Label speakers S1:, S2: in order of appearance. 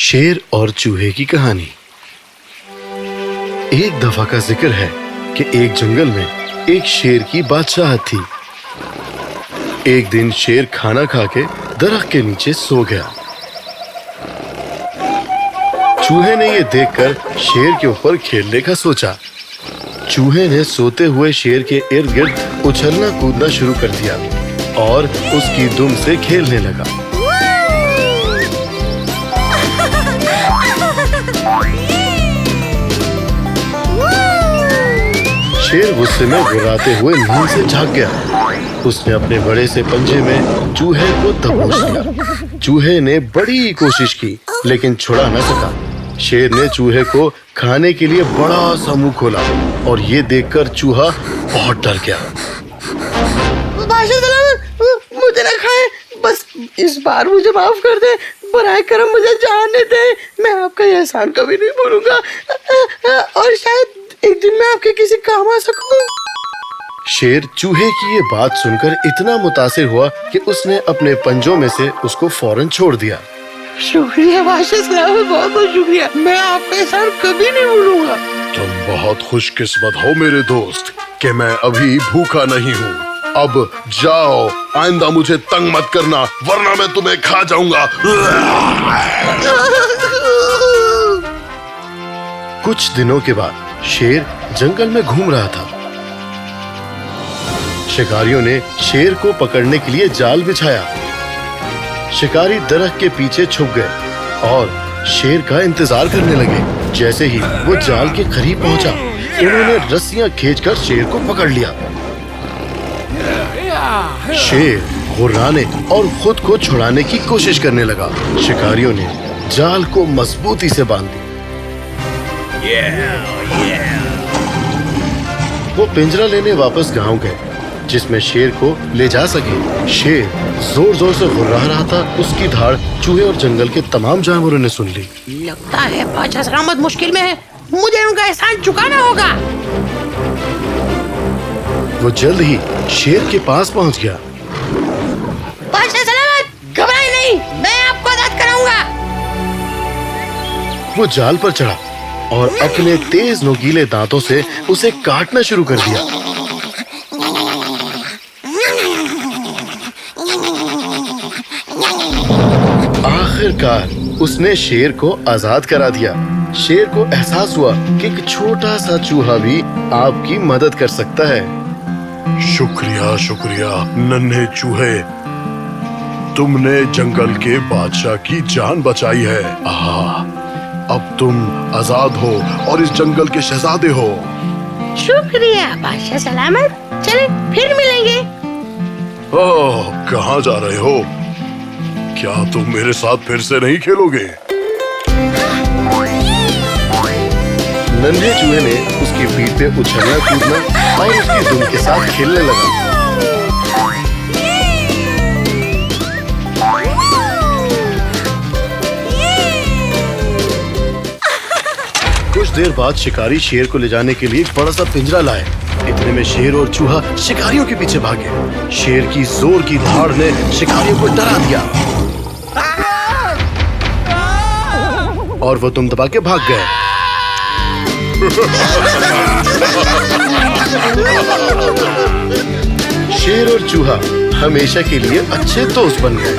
S1: شیر اور چوہے کی کہانی۔ ایک دفعہ کا ذکر ہے کہ ایک جنگل میں ایک شیر کی بادشاہت تھی۔ ایک دن شیر کھانا کھا کے درخت کے نیچے سو گیا۔ چوہے نے یہ دیکھ کر شیر کے اوپر کھیلنے کا سوچا۔ چوہے نے سوتے ہوئے شیر کے ارد گرد اچھلنا کودنا شروع کر دیا اور اس کی دم سے کھیلنے لگا۔ شیر غصے میں گراتے ہوئے نیند سے جھاگ گیا۔ اس نے اپنے بڑے سے پنجے میں چوہے کو دبوچ لیا چوہے نے بڑی کوشش کی لیکن چھڑا نہ سکا۔ شیر نے چوہے کو کھانے کے لیے بڑا سا منہ کھولا اور یہ دیکھ کر چوہا بہت ڈر گیا۔
S2: مجھے نہ کھائے بس اس بار مجھے معاف کر دے برائے کرم مجھے جانے دے آپ کا یہ احسان کبھی نہیں بھولوں گا۔ اور شاید ایک دن میں آپ کے کسی کام آ سکوں۔
S1: شیر چوہے کی یہ بات سن کر اتنا متاثر ہوا کہ اس نے اپنے پنجوں میں سے اس کو فوراً چھوڑ دیا۔
S2: شکریہ بادشاہ بہت بہت شکریہ۔ میں آپ کا احسان کبھی نہیں بھولوں گا۔
S1: تم بہت خوش قسمت ہو میرے دوست کہ میں ابھی بھوکا نہیں ہوں۔ اب جاؤ آئندہ مجھے تنگ مت کرنا ورنہ میں تمہیں کھا جاؤں گا۔ کچھ دنوں کے بعد شیر جنگل میں گھوم رہا تھا۔ شکاریوں نے شیر کو پکڑنے کے لیے جال بچھایا۔ شکاری درخت کے پیچھے چھپ گئے اور شیر کا انتظار کرنے لگے۔ جیسے ہی وہ جال کے قریب پہنچا، انہوں نے رسیاں کھینچ کر شیر کو پکڑ لیا۔ شیر غرانے اور خود کو چھڑانے کی کوشش کرنے لگا۔ شکاریوں نے جال کو مضبوطی سے باندھ دی وہ پنجرا لینے واپس گاؤں گئے جس میں شیر کو لے جا سکے۔ شیر زور زور سے غرا رہا تھا اس کی دھاڑ چوہے اور جنگل کے تمام جانوروں نے سن لی۔
S2: لگتا ہے بادشاہ سلامت مشکل میں ہے۔ مجھے ان کا احسان چکانا ہوگا۔
S1: وہ جلد ہی شیر کے پاس پہنچ گیا۔
S2: بادشاہ سلامت گھبرائے نہیں میں آپ کو آزاد کراؤں گا۔
S1: وہ جال پر چڑھا۔ اور اپنے تیز نوکیلے دانتوں سے اسے کاٹنا شروع کر دیا۔ آخر کار اس نے شیر کو آزاد کرا دیا۔ شیر کو احساس ہوا کہ ایک چھوٹا سا چوہا بھی آپ کی مدد کر سکتا ہے۔ شکریہ شکریہ، ننھے چوہے۔ تم نے جنگل کے بادشاہ کی جان بچائی ہے۔ آہا۔ اب تم آزاد ہو اور اس جنگل کے شہزادے ہو۔
S2: شکریہ بادشاہ سلامت۔ چلے پھر ملیں گے۔
S1: اوہ کہاں جا رہے ہو؟ کیا تم میرے ساتھ پھر سے نہیں کھیلو گے؟ ننھے چوہے نے اس کی پیٹ پہ اچھلنا کودنا اور اس کی دم کے ساتھ کھیلنے لگا۔ دیر بعد شکاری شیر کو لے جانے کے لیے ایک بڑا سا پنجرا لائے۔ اتنے میں شیر اور چوہا شکاریوں کے پیچھے بھاگے شیر کی زور کی دھاڑ نے شکاریوں کو ڈرا دیا۔ اور وہ تم دبا کے بھاگ گئے۔ شیر اور چوہا ہمیشہ کے لیے اچھے دوست بن گئے۔